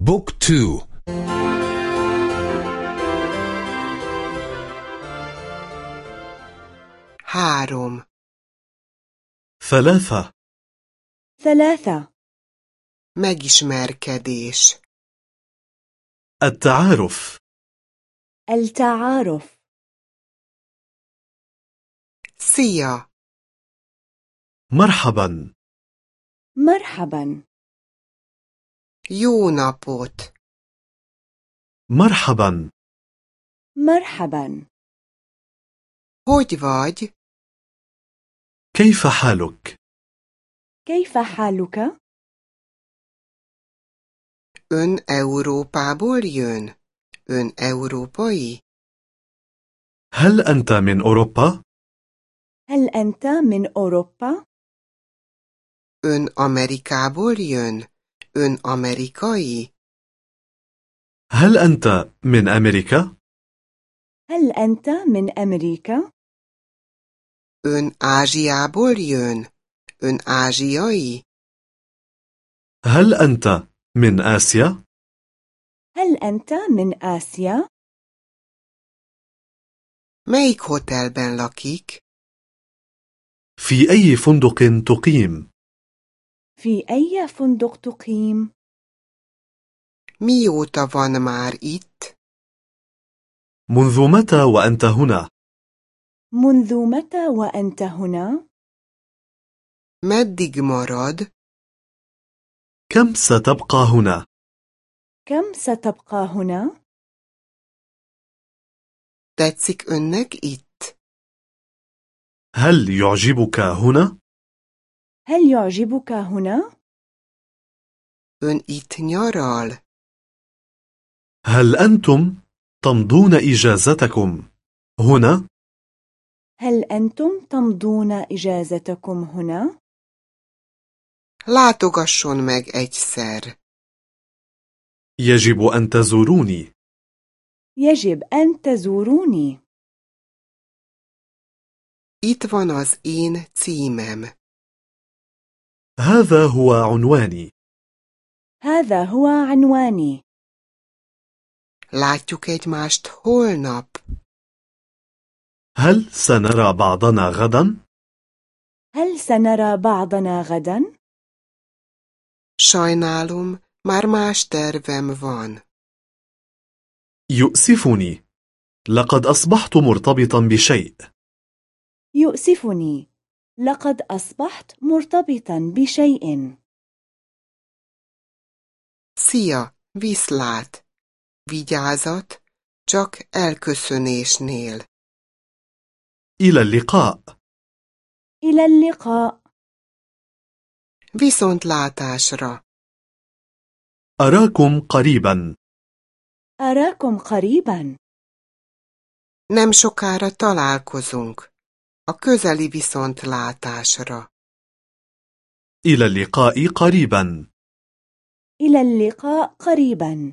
بوك تو. هاروم ثلاثة. ثلاثة. megismerkedés التعارف. التعارف. Szia! مرحبا. مرحبا. Jó napot! مرحبا مرحبا Hogy vagy? كيف حالك؟ كيف حالك؟ Ön Európából jön? Ön európai? هل أنت من أوروبا؟ هل أنت من أوروبا؟ Ön Amerikából jön? Ön amerikai? هل أنت من أمريكا؟ هل أنت من أمريكا؟ Ön Ázsiából jön? Ön ázsiai? هل أنت من آسيا؟ هل أنت من آسيا؟ Melyik hotelben lakik? في أي فندق تقيم؟ في أي فندق تقيم؟ Mióta van már itt? منذ متى وأنت هنا؟ منذ متى وأنت هنا؟ Meddig marad? كم ستبقى هنا؟ كم ستبقى هنا؟ Tetszik önnek itt? هل يعجبك هنا؟ هل يعجبك هنا؟ Nyaral? هل أنتم تمضون إجازتكم هنا؟ هل أنتم تمضون إجازتكم هنا؟ Látogasson meg egyszer. يجب أن تزوروني يجب أن تزوروني. Itt van az én címem. هذا هو عنواني هذا هو عنواني. Látjuk egymást holnap. هل سنرى بعضنا غدا؟ هل سنرى بعضنا غدا؟ Sajnálom, már más tervem van. يؤسفني لقد أصبحت مرتبطا بشيء يؤسفني. لقد أصبحت مرتبطا بشيء. Szia, viszlát. Vigyázat, csak elköszönésnél. إلى اللقاء إلى اللقاء. Viszontlátásra. أراكم قريبا أراكم قريبا. Nem sokára találkozunk. A közeli viszontlátásra. إلى اللقاء قريبا إلى اللقاء قريبا.